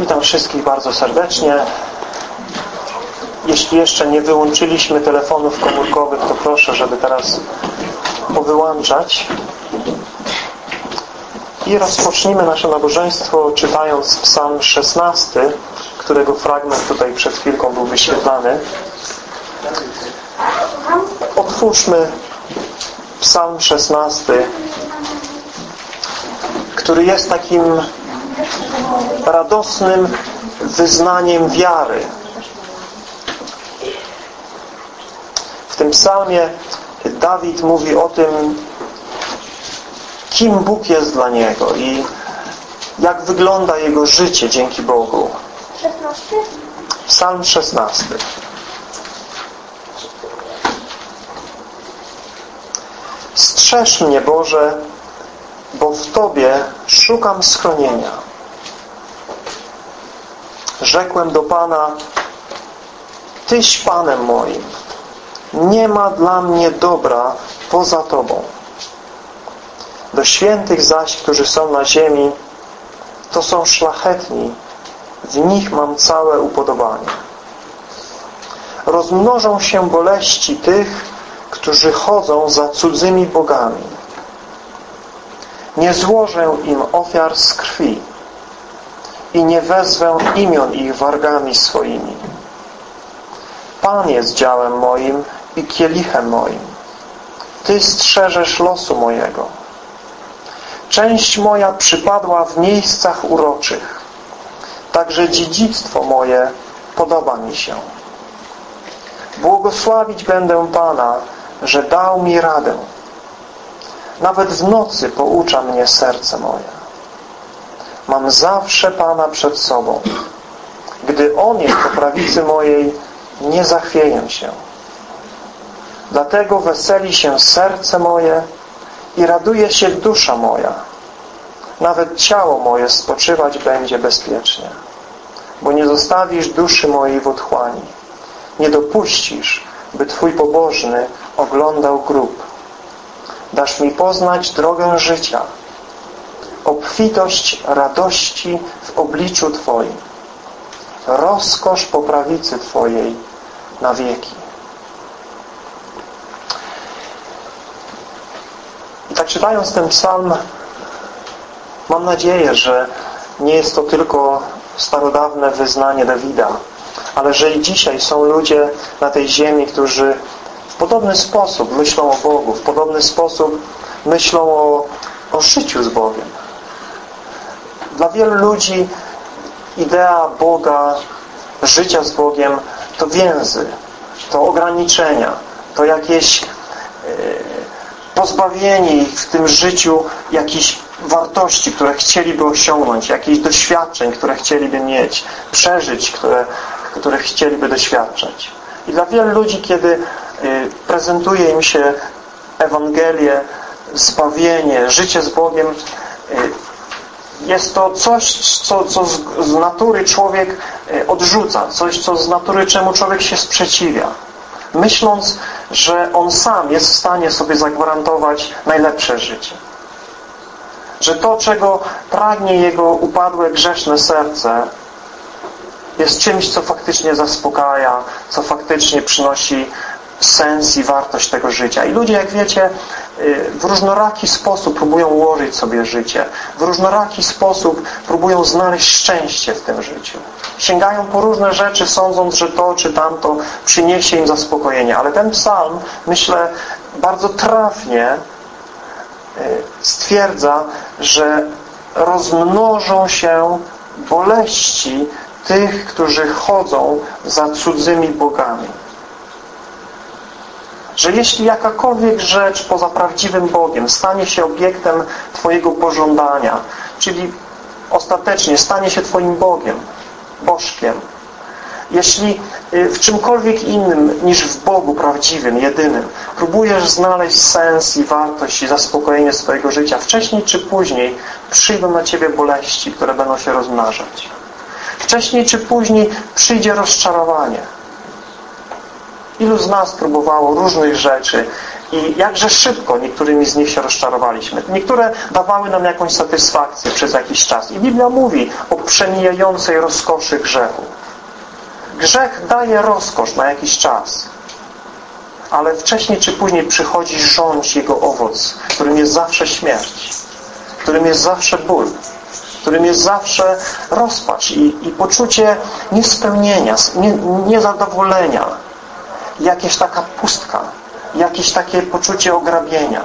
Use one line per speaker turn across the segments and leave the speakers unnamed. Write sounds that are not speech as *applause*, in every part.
Witam wszystkich bardzo serdecznie. Jeśli jeszcze nie wyłączyliśmy telefonów komórkowych, to proszę, żeby teraz powyłączać. I rozpocznijmy nasze nabożeństwo czytając psalm 16, którego fragment tutaj przed chwilką był wyświetlany. Otwórzmy psalm 16, który jest takim radosnym wyznaniem wiary. W tym psalmie Dawid mówi o tym, kim Bóg jest dla niego i jak wygląda jego życie dzięki Bogu. 16? Psalm 16. Strzeż mnie, Boże, bo w Tobie szukam schronienia. Rzekłem do Pana, Tyś Panem moim, nie ma dla mnie dobra poza Tobą. Do świętych zaś, którzy są na ziemi, to są szlachetni, w nich mam całe upodobanie. Rozmnożą się boleści tych, którzy chodzą za cudzymi bogami. Nie złożę im ofiar z krwi i nie wezwę imion ich wargami swoimi. Pan jest działem moim i kielichem moim. Ty strzeżesz losu mojego. Część moja przypadła w miejscach uroczych. Także dziedzictwo moje podoba mi się. Błogosławić będę Pana, że dał mi radę. Nawet w nocy poucza mnie serce moje. Mam zawsze Pana przed sobą. Gdy On jest po prawicy mojej, nie zachwieję się. Dlatego weseli się serce moje i raduje się dusza moja. Nawet ciało moje spoczywać będzie bezpiecznie. Bo nie zostawisz duszy mojej w otchłani. Nie dopuścisz, by Twój pobożny oglądał grób. Dasz mi poznać drogę życia, obfitość radości w obliczu Twoim, rozkosz po prawicy Twojej na wieki. I tak czytając ten psalm, mam nadzieję, że nie jest to tylko starodawne wyznanie Dawida, ale że i dzisiaj są ludzie na tej ziemi, którzy w podobny sposób myślą o Bogu, w podobny sposób myślą o, o życiu z Bogiem. Dla wielu ludzi idea Boga, życia z Bogiem to więzy, to ograniczenia, to jakieś e, pozbawienie ich w tym życiu jakichś wartości, które chcieliby osiągnąć, jakichś doświadczeń, które chcieliby mieć, przeżyć, które, które chcieliby doświadczać. I dla wielu ludzi, kiedy e, prezentuje im się Ewangelię, zbawienie, życie z Bogiem, jest to coś, co, co z, z natury człowiek e, odrzuca, coś, co z natury czemu człowiek się sprzeciwia. Myśląc, że on sam jest w stanie sobie zagwarantować najlepsze życie. Że to, czego pragnie jego upadłe, grzeszne serce, jest czymś, co faktycznie zaspokaja, co faktycznie przynosi sens i wartość tego życia. I ludzie, jak wiecie, y, w różnoraki sposób próbują ułożyć sobie życie. W różnoraki sposób próbują znaleźć szczęście w tym życiu. Sięgają po różne rzeczy, sądząc, że to czy tamto przyniesie im zaspokojenie. Ale ten psalm, myślę, bardzo trafnie y, stwierdza, że rozmnożą się boleści tych, którzy chodzą za cudzymi bogami że jeśli jakakolwiek rzecz poza prawdziwym Bogiem stanie się obiektem Twojego pożądania, czyli ostatecznie stanie się Twoim Bogiem, Bożkiem, jeśli y, w czymkolwiek innym niż w Bogu prawdziwym, jedynym, próbujesz znaleźć sens i wartość i zaspokojenie swojego życia, wcześniej czy później przyjdą na Ciebie boleści, które będą się rozmnażać. Wcześniej czy później przyjdzie rozczarowanie. Ilu z nas próbowało różnych rzeczy i jakże szybko niektórymi z nich się rozczarowaliśmy. Niektóre dawały nam jakąś satysfakcję przez jakiś czas. I Biblia mówi o przemijającej rozkoszy grzechu. Grzech daje rozkosz na jakiś czas, ale wcześniej czy później przychodzi rządź jego owoc, którym jest zawsze śmierć, którym jest zawsze ból, którym jest zawsze rozpacz i, i poczucie niespełnienia, nie, niezadowolenia, jakieś taka pustka, jakieś takie poczucie ograbienia.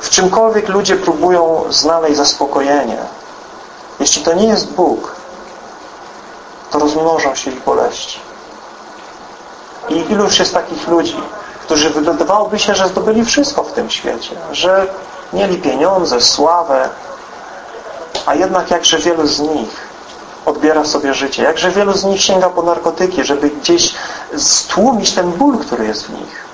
W czymkolwiek ludzie próbują znaleźć zaspokojenie, jeśli to nie jest Bóg, to rozmnożą się ich boleści. I iluż jest takich ludzi, którzy wydawałoby się, że zdobyli wszystko w tym świecie, że mieli pieniądze, sławę, a jednak jakże wielu z nich odbiera sobie życie, jakże wielu z nich sięga po narkotyki, żeby gdzieś stłumić ten ból, który jest w nich,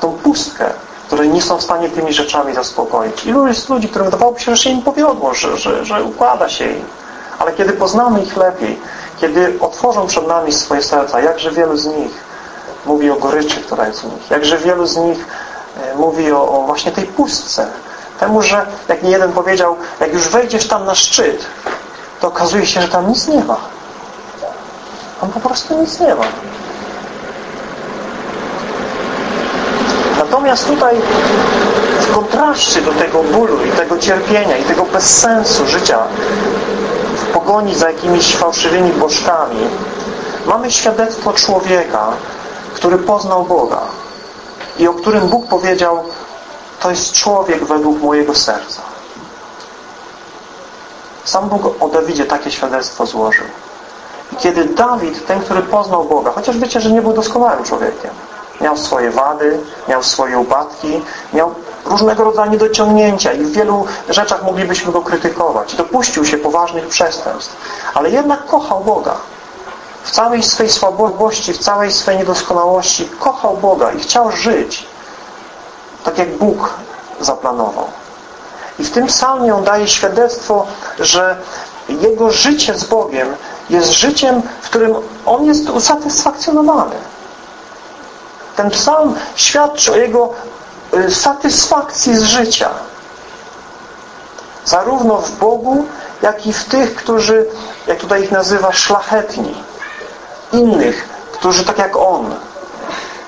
tą pustkę, które nie są w stanie tymi rzeczami zaspokoić. Ilu jest ludzi, którym wydawałoby się, że się im powiodło, że, że, że układa się im. Ale kiedy poznamy ich lepiej, kiedy otworzą przed nami swoje serca, jakże wielu z nich mówi o goryczy, która jest w nich, jakże wielu z nich e, mówi o, o właśnie tej pustce. Temu, że jak nie jeden powiedział, jak już wejdziesz tam na szczyt, to okazuje się, że tam nic nie ma. Tam po prostu nic nie ma. Natomiast tutaj w kontraście do tego bólu i tego cierpienia i tego bezsensu życia w pogoni za jakimiś fałszywymi bożkami mamy świadectwo człowieka, który poznał Boga i o którym Bóg powiedział to jest człowiek według mojego serca. Sam Bóg o Dawidzie takie świadectwo złożył. I kiedy Dawid, ten, który poznał Boga, chociaż wiecie, że nie był doskonałym człowiekiem, miał swoje wady, miał swoje upadki, miał różnego rodzaju niedociągnięcia i w wielu rzeczach moglibyśmy go krytykować. Dopuścił się poważnych przestępstw, ale jednak kochał Boga. W całej swej słabości, w całej swej niedoskonałości kochał Boga i chciał żyć tak jak Bóg zaplanował. I w tym psalmie on daje świadectwo, że jego życie z Bogiem jest życiem, w którym on jest usatysfakcjonowany. Ten psalm świadczy o jego y, satysfakcji z życia. Zarówno w Bogu, jak i w tych, którzy, jak tutaj ich nazywa, szlachetni. Innych, którzy tak jak On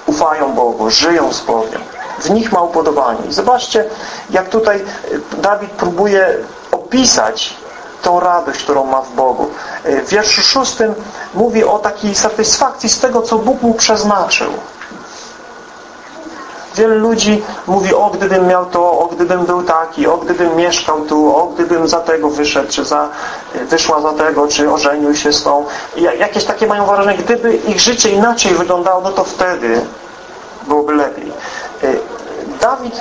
ufają Bogu, żyją z Bogiem w nich ma upodobanie. I zobaczcie, jak tutaj y, Dawid próbuje opisać tą radość, którą ma w Bogu. Y, w wierszu szóstym mówi o takiej satysfakcji z tego, co Bóg mu przeznaczył. Wielu ludzi mówi, o gdybym miał to, o gdybym był taki, o gdybym mieszkał tu, o gdybym za tego wyszedł, czy za, y, wyszła za tego, czy ożenił się z tą. Jakieś takie mają wrażenie, gdyby ich życie inaczej wyglądało, no to wtedy byłoby lepiej. Dawid,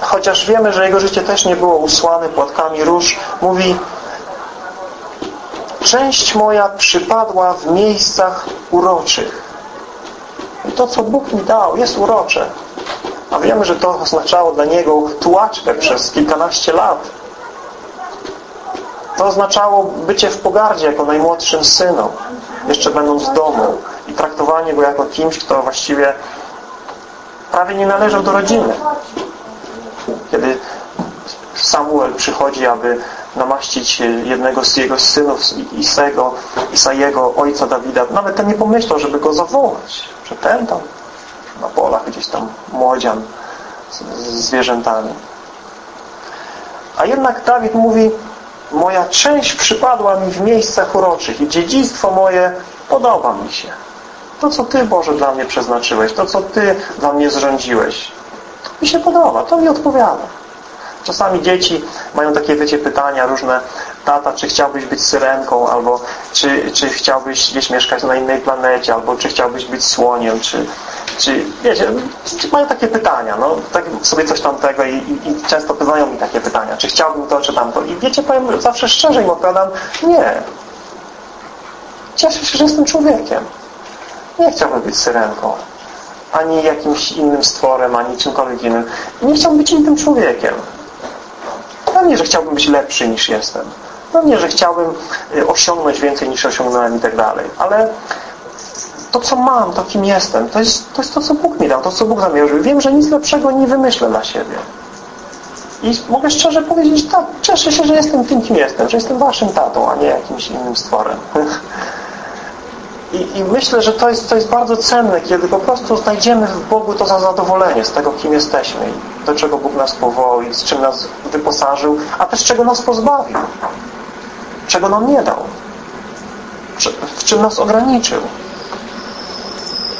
chociaż wiemy, że jego życie też nie było usłane płatkami róż, mówi Część moja przypadła w miejscach uroczych. I to, co Bóg mi dał, jest urocze. A wiemy, że to oznaczało dla niego tułaczkę przez kilkanaście lat. To oznaczało bycie w pogardzie jako najmłodszym synu, jeszcze będąc w domu i traktowanie go jako kimś, kto właściwie prawie nie należał do rodziny. Kiedy Samuel przychodzi, aby namaścić jednego z jego synów, Isego, Isajego, ojca Dawida, nawet ten nie pomyślał, żeby go zawołać, że ten tam na polach gdzieś tam młodzian z, z zwierzętami. A jednak Dawid mówi, moja część przypadła mi w miejscach uroczych i dziedzictwo moje podoba mi się. To, co Ty, Boże, dla mnie przeznaczyłeś, to, co Ty dla mnie zrządziłeś, mi się podoba, to mi odpowiada. Czasami dzieci mają takie, wiecie, pytania różne. Tata, czy chciałbyś być syrenką, albo czy, czy chciałbyś gdzieś mieszkać na innej planecie, albo czy chciałbyś być słoniem, czy, czy wiecie, mają takie pytania, no, tak sobie coś tamtego i, i, i często pytają mi takie pytania, czy chciałbym to, czy tamto. I wiecie, powiem zawsze szczerze im odpowiadam, nie. Cieszę się, że jestem człowiekiem. Nie chciałbym być syrenką, ani jakimś innym stworem, ani czymkolwiek innym. Nie chciałbym być innym człowiekiem. Pewnie, że chciałbym być lepszy niż jestem. Pewnie, że chciałbym y, osiągnąć więcej niż osiągnąłem i tak dalej. Ale to, co mam, to kim jestem, to jest, to jest to, co Bóg mi dał, to, co Bóg zamierzył. Wiem, że nic lepszego nie wymyślę dla siebie. I mogę szczerze powiedzieć, tak, cieszę się, że jestem tym, kim jestem, że jestem waszym tatą, a nie jakimś innym stworem. *laughs* I, I, myślę, że to jest, to jest bardzo cenne, kiedy po prostu znajdziemy w Bogu to za zadowolenie z tego, kim jesteśmy do czego Bóg nas powołał z czym nas wyposażył, a też czego nas pozbawił, czego nam nie dał, w czym nas ograniczył.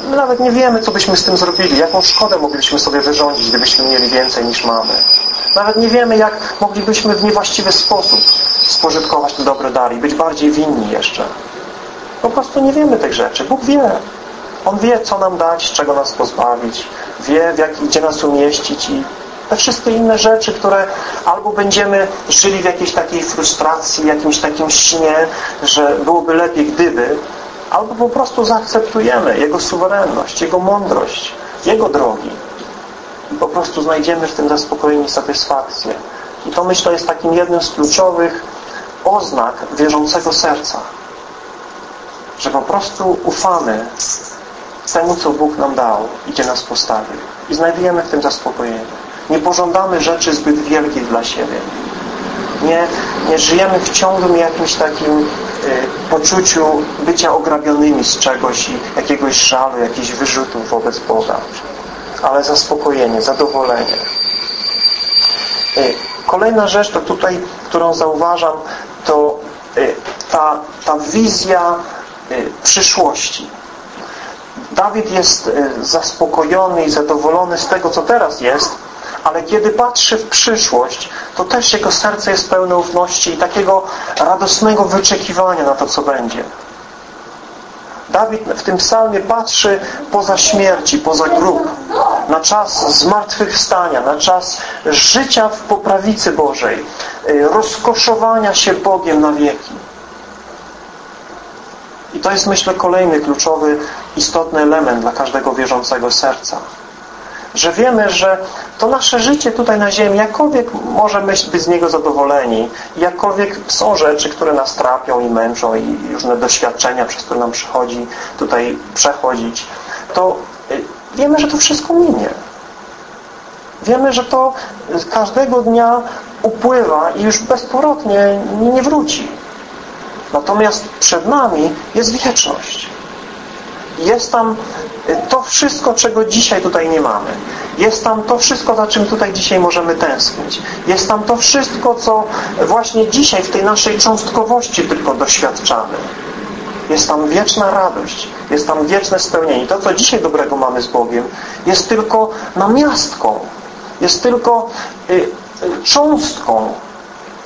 My nawet nie wiemy, co byśmy z tym zrobili, jaką szkodę moglibyśmy sobie wyrządzić, gdybyśmy mieli więcej niż mamy. Nawet nie wiemy, jak moglibyśmy w niewłaściwy sposób spożytkować te dobre dary i być bardziej winni jeszcze. Po prostu nie wiemy tych rzeczy. Bóg wie. On wie, co nam dać, czego nas pozbawić. Wie, jak, gdzie nas umieścić i te wszystkie inne rzeczy, które albo będziemy żyli w jakiejś takiej frustracji, jakimś takim śnie, że byłoby lepiej gdyby, albo po prostu zaakceptujemy Jego suwerenność, Jego mądrość, Jego drogi i po prostu znajdziemy w tym zaspokojenie i satysfakcję. I to myślę jest takim jednym z kluczowych oznak wierzącego serca że po prostu ufamy temu, co Bóg nam dał i gdzie nas postawił. I znajdujemy w tym zaspokojenie. Nie pożądamy rzeczy zbyt wielkich dla siebie. Nie, nie żyjemy w ciągłym jakimś takim y, poczuciu bycia ograbionymi z czegoś i jakiegoś żalu, jakichś wyrzutów wobec Boga. Ale zaspokojenie, zadowolenie. Y, kolejna rzecz, to tutaj, którą zauważam, to y, ta, ta wizja przyszłości. Dawid jest y, zaspokojony i zadowolony z tego, co teraz jest, ale kiedy patrzy w przyszłość, to też jego serce jest pełne ufności i takiego radosnego wyczekiwania na to, co będzie. Dawid w tym psalmie patrzy poza śmierci, poza grób, na czas zmartwychwstania, na czas życia w poprawicy Bożej, y, rozkoszowania się Bogiem na wieki. I to jest, myślę, kolejny kluczowy, istotny element dla każdego wierzącego serca. Że wiemy, że to nasze życie tutaj na ziemi, jakkolwiek możemy być z niego zadowoleni, jakkolwiek są rzeczy, które nas trapią i męczą i różne doświadczenia, przez które nam przychodzi tutaj przechodzić, to y, wiemy, że to wszystko minie. Wiemy, że to każdego dnia upływa i już bezpowrotnie nie wróci. Natomiast przed nami jest wieczność. Jest tam y, to wszystko, czego dzisiaj tutaj nie mamy. Jest tam to wszystko, za czym tutaj dzisiaj możemy tęsknić. Jest tam to wszystko, co właśnie dzisiaj w tej naszej cząstkowości tylko doświadczamy. Jest tam wieczna radość. Jest tam wieczne spełnienie. To, co dzisiaj dobrego mamy z Bogiem, jest tylko namiastką. Jest tylko y, y, cząstką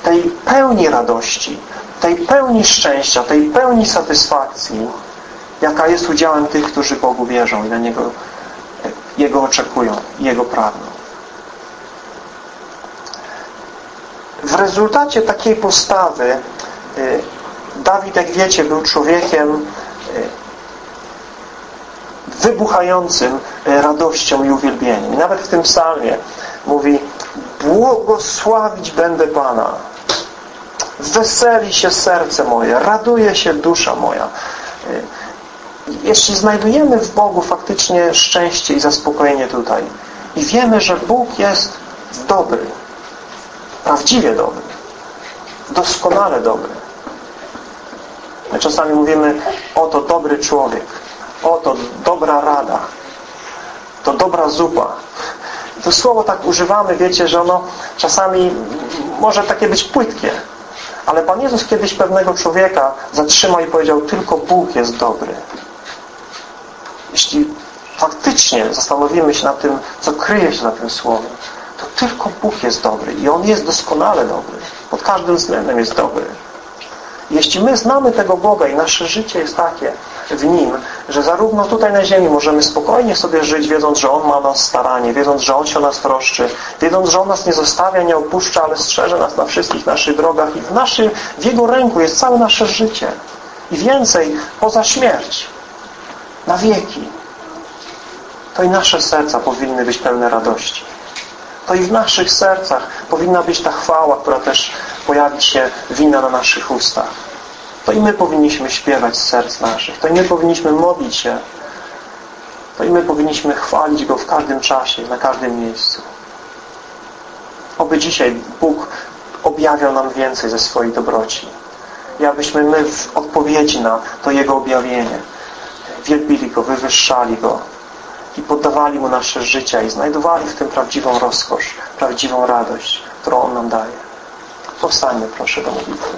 tej pełni radości, tej pełni szczęścia, tej pełni satysfakcji, jaka jest udziałem tych, którzy Bogu wierzą i na Niego, Jego oczekują Jego pragną. W rezultacie takiej postawy y, Dawid, jak wiecie, był człowiekiem y, wybuchającym radością i uwielbieniem. Nawet w tym psalmie mówi błogosławić będę Pana Weseli się serce moje, raduje się dusza moja. Jeśli znajdujemy w Bogu faktycznie szczęście i zaspokojenie tutaj i wiemy, że Bóg jest dobry, prawdziwie dobry, doskonale dobry. My czasami mówimy, oto dobry człowiek, oto dobra rada, to dobra zupa. To słowo tak używamy, wiecie, że ono czasami może takie być płytkie, ale Pan Jezus kiedyś pewnego człowieka zatrzymał i powiedział, tylko Bóg jest dobry. Jeśli faktycznie zastanowimy się nad tym, co kryje się za tym słowem, to tylko Bóg jest dobry i On jest doskonale dobry. Pod każdym względem jest dobry. Jeśli my znamy tego Boga i nasze życie jest takie w Nim, że zarówno tutaj na ziemi możemy spokojnie sobie żyć, wiedząc, że On ma nas staranie, wiedząc, że On się o nas troszczy, wiedząc, że On nas nie zostawia, nie opuszcza, ale strzeże nas na wszystkich naszych drogach i w, naszym, w Jego ręku jest całe nasze życie. I więcej, poza śmierć, na wieki. To i nasze serca powinny być pełne radości. To i w naszych sercach powinna być ta chwała, która też pojawi się wina na naszych ustach. To i my powinniśmy śpiewać z serc naszych. To i my powinniśmy modlić się. To i my powinniśmy chwalić Go w każdym czasie, na każdym miejscu. Oby dzisiaj Bóg objawiał nam więcej ze swojej dobroci. I abyśmy my w odpowiedzi na to Jego objawienie wielbili Go, wywyższali Go i poddawali Mu nasze życia i znajdowali w tym prawdziwą rozkosz, prawdziwą radość, którą On nam daje. Powstańmy proszę do modlitwy.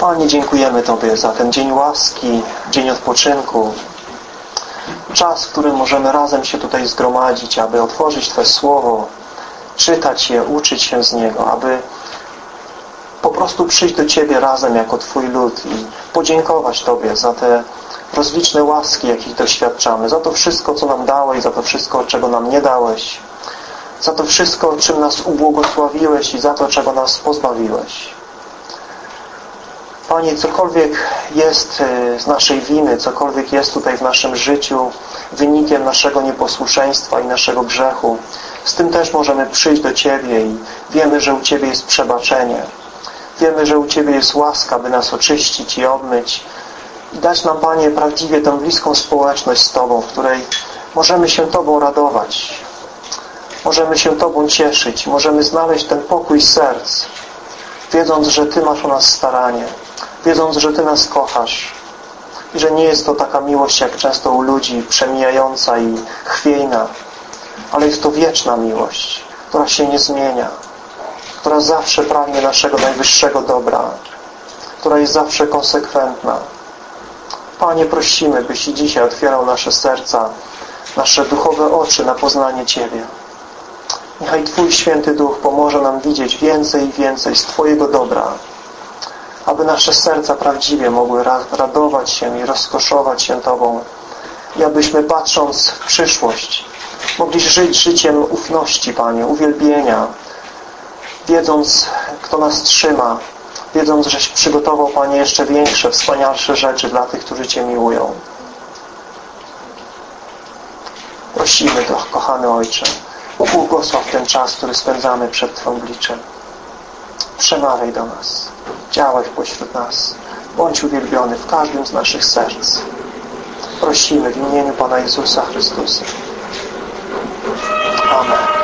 Panie, dziękujemy Tobie za ten dzień łaski, dzień odpoczynku, czas, w którym możemy razem się tutaj zgromadzić, aby otworzyć Twoje Słowo, czytać je, uczyć się z niego, aby po prostu przyjść do Ciebie razem jako Twój lud i podziękować Tobie za te rozliczne łaski, jakich doświadczamy, za to wszystko, co nam dałeś, za to wszystko, czego nam nie dałeś, za to wszystko, czym nas ubłogosławiłeś i za to, czego nas pozbawiłeś. Panie, cokolwiek jest e, z naszej winy, cokolwiek jest tutaj w naszym życiu wynikiem naszego nieposłuszeństwa i naszego grzechu, z tym też możemy przyjść do Ciebie i wiemy, że u Ciebie jest przebaczenie. Wiemy, że u Ciebie jest łaska, by nas oczyścić i obmyć dać nam, Panie, prawdziwie tę bliską społeczność z Tobą, w której możemy się Tobą radować, możemy się Tobą cieszyć, możemy znaleźć ten pokój serc, wiedząc, że Ty masz o nas staranie, wiedząc, że Ty nas kochasz i że nie jest to taka miłość, jak często u ludzi, przemijająca i chwiejna, ale jest to wieczna miłość, która się nie zmienia, która zawsze pragnie naszego najwyższego dobra, która jest zawsze konsekwentna. Panie, prosimy, byś dzisiaj otwierał nasze serca, nasze duchowe oczy na poznanie Ciebie. Niechaj Twój Święty Duch pomoże nam widzieć więcej i więcej z Twojego dobra, aby nasze serca prawdziwie mogły radować się i rozkoszować się Tobą i abyśmy patrząc w przyszłość mogli żyć życiem ufności, Panie, uwielbienia, wiedząc, kto nas trzyma, wiedząc, żeś przygotował, Panie, jeszcze większe, wspanialsze rzeczy dla tych, którzy Cię miłują. Prosimy to, kochany Ojcze, ubłogosław ten czas, który spędzamy przed Twą obliczem. Przemawiaj do nas. Działaj pośród nas. Bądź uwielbiony w każdym z naszych serc. Prosimy w imieniu Pana Jezusa Chrystusa. Amen.